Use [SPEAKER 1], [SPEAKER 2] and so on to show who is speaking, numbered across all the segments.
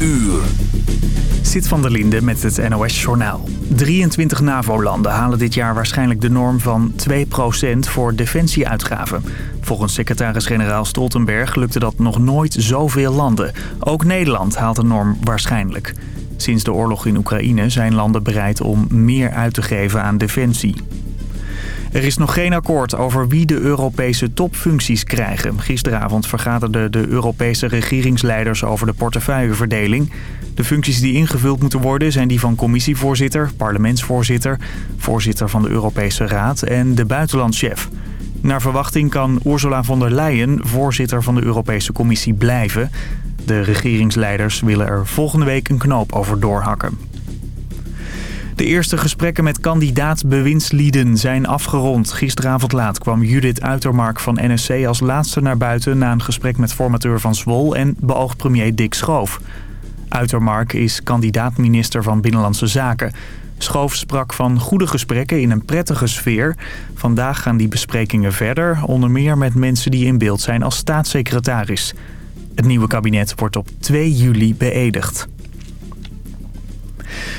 [SPEAKER 1] uur.
[SPEAKER 2] Zit van der Linde met het NOS-journaal. 23 NAVO-landen halen dit jaar waarschijnlijk de norm van 2% voor defensieuitgaven. Volgens secretaris-generaal Stoltenberg lukte dat nog nooit zoveel landen. Ook Nederland haalt de norm waarschijnlijk. Sinds de oorlog in Oekraïne zijn landen bereid om meer uit te geven aan defensie. Er is nog geen akkoord over wie de Europese topfuncties krijgen. Gisteravond vergaderden de Europese regeringsleiders over de portefeuilleverdeling. De functies die ingevuld moeten worden zijn die van commissievoorzitter, parlementsvoorzitter, voorzitter van de Europese Raad en de buitenlandchef. Naar verwachting kan Ursula von der Leyen voorzitter van de Europese Commissie blijven. De regeringsleiders willen er volgende week een knoop over doorhakken. De eerste gesprekken met kandidaat-bewindslieden zijn afgerond. Gisteravond laat kwam Judith Uitermark van NSC als laatste naar buiten... na een gesprek met formateur van Zwol en beoogd premier Dick Schoof. Uitermark is kandidaat-minister van Binnenlandse Zaken. Schoof sprak van goede gesprekken in een prettige sfeer. Vandaag gaan die besprekingen verder, onder meer met mensen die in beeld zijn als staatssecretaris. Het nieuwe kabinet wordt op 2 juli beëdigd.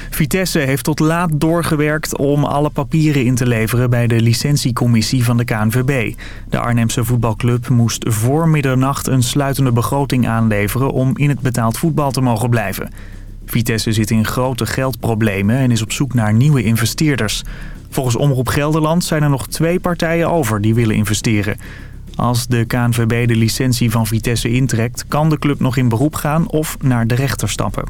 [SPEAKER 2] Vitesse heeft tot laat doorgewerkt om alle papieren in te leveren bij de licentiecommissie van de KNVB. De Arnhemse voetbalclub moest voor middernacht een sluitende begroting aanleveren om in het betaald voetbal te mogen blijven. Vitesse zit in grote geldproblemen en is op zoek naar nieuwe investeerders. Volgens Omroep Gelderland zijn er nog twee partijen over die willen investeren. Als de KNVB de licentie van Vitesse intrekt, kan de club nog in beroep gaan of naar de rechter stappen.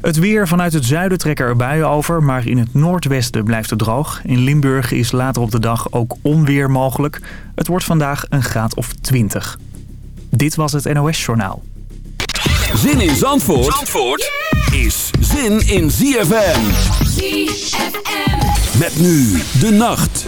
[SPEAKER 2] Het weer vanuit het zuiden trekken er buien over, maar in het noordwesten blijft het droog. In Limburg is later op de dag ook onweer mogelijk. Het wordt vandaag een graad of 20. Dit was het NOS Journaal.
[SPEAKER 1] Zin in Zandvoort, Zandvoort is zin in ZFM. ZFM. Met nu de nacht.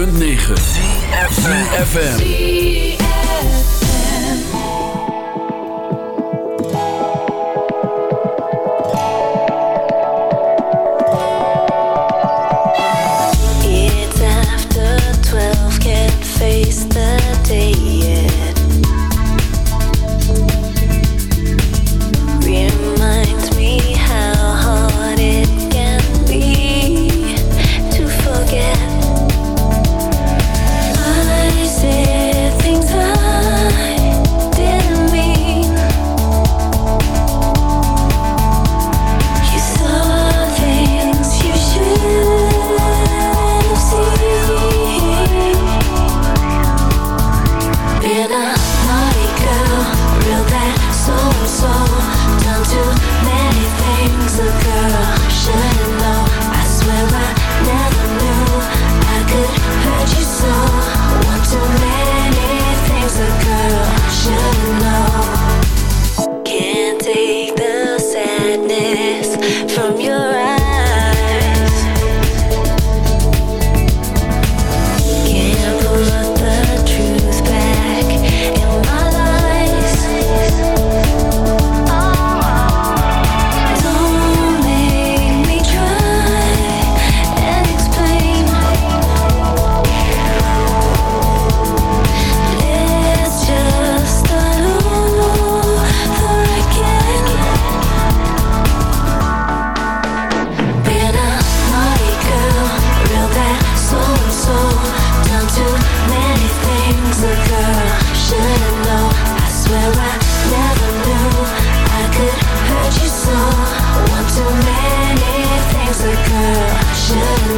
[SPEAKER 3] 106.9 FM.
[SPEAKER 4] Yeah.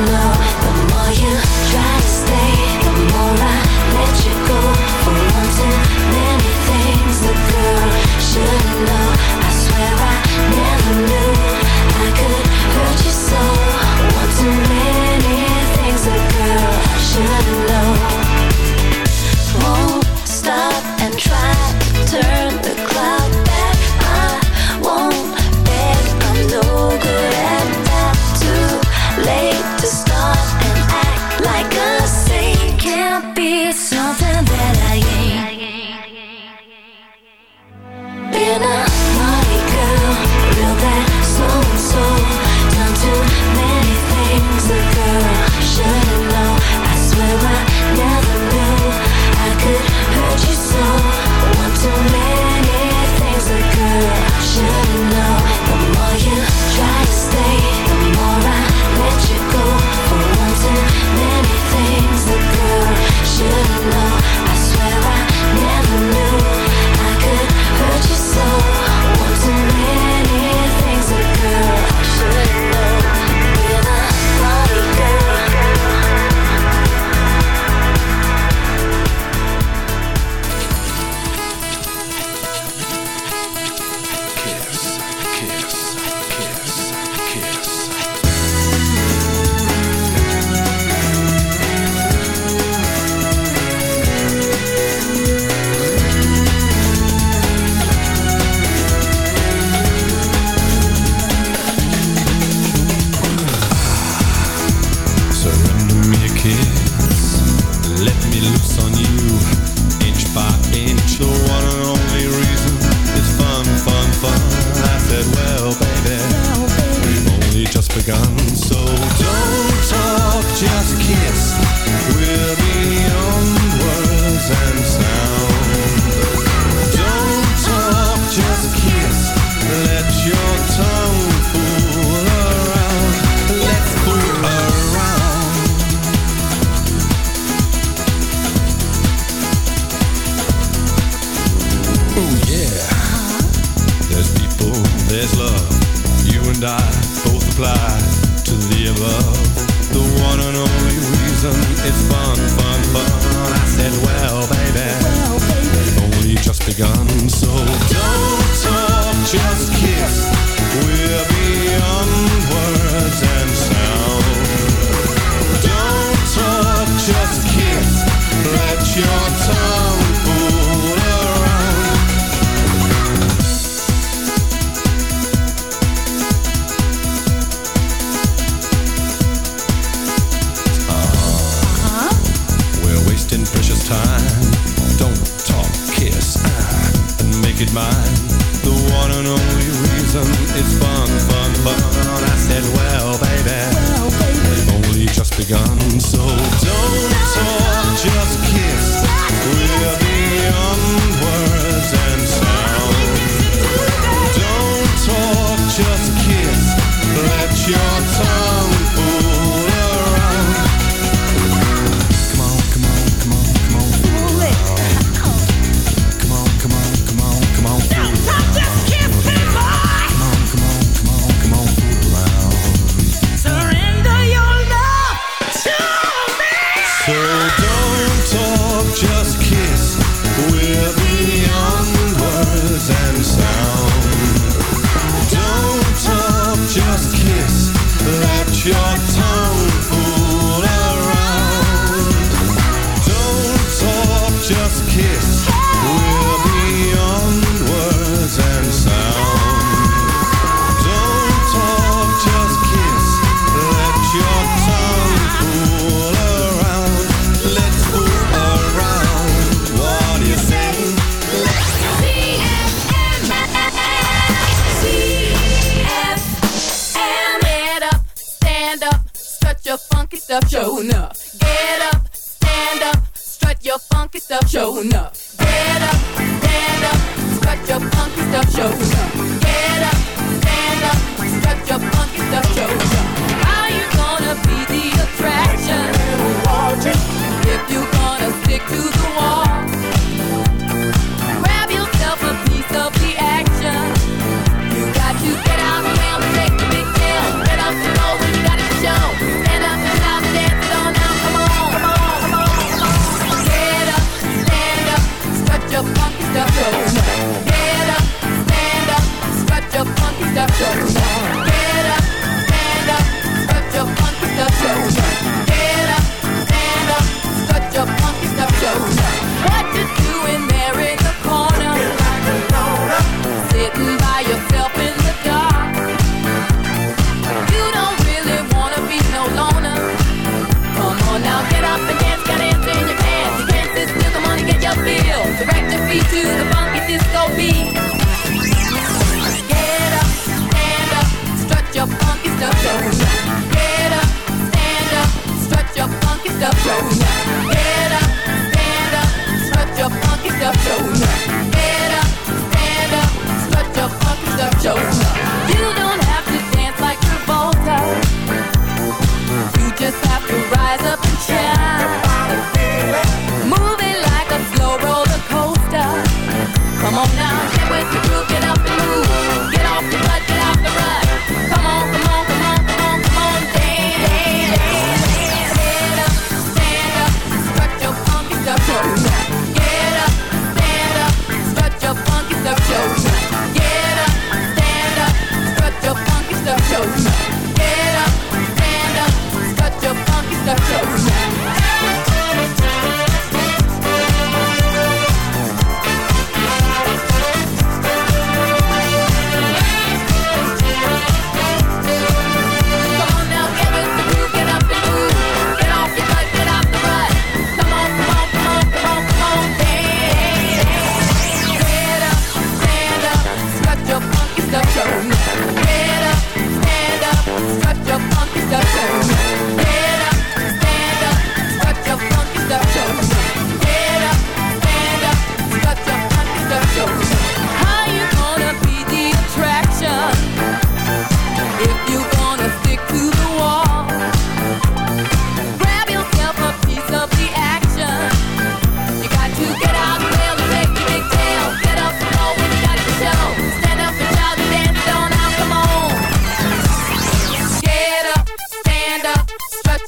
[SPEAKER 4] begun.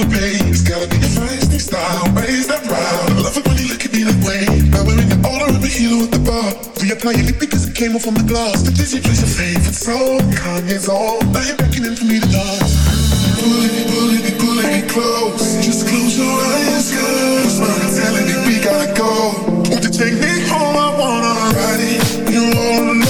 [SPEAKER 5] The
[SPEAKER 6] pace. Gotta be your feisty style, raise that round. I love it when you look at me that way. Now we're in the order of a hero at the bar. Reapply your lip because it came off on the glass. The Disney plays your favorite song, Kanye's on. Now you're beckoning for me to dance. Pulling me, pulling me, pulling me close. Just close your eyes, girl. Smile telling me we gotta go. Won't you take me home? I wanna ride it. You're all alone,